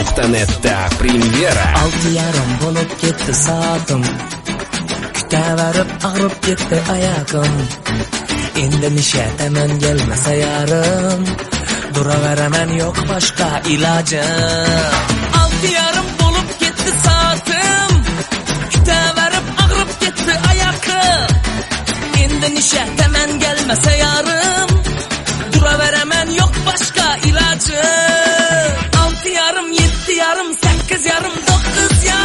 Radyo.net'te premyera oltiyarim bo'lib ketdi soatim kutaverib og'rib ketdi oyog'im endi nisha aman kelmasa yarim duraveraman yo'q boshqa ilojim yarım sekiz yarım dokuz yarım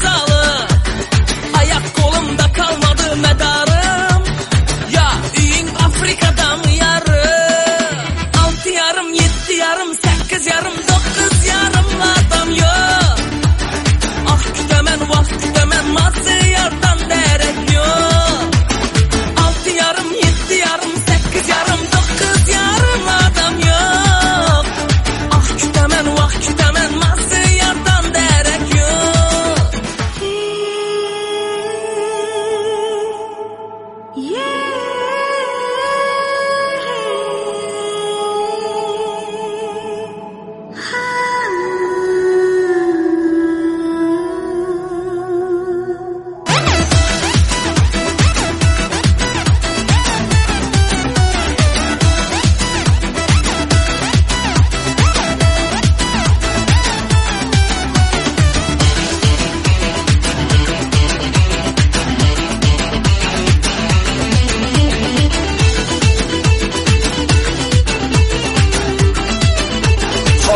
solo.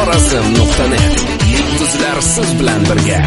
xorazm nuqta net yulduzlar siz bilan birga.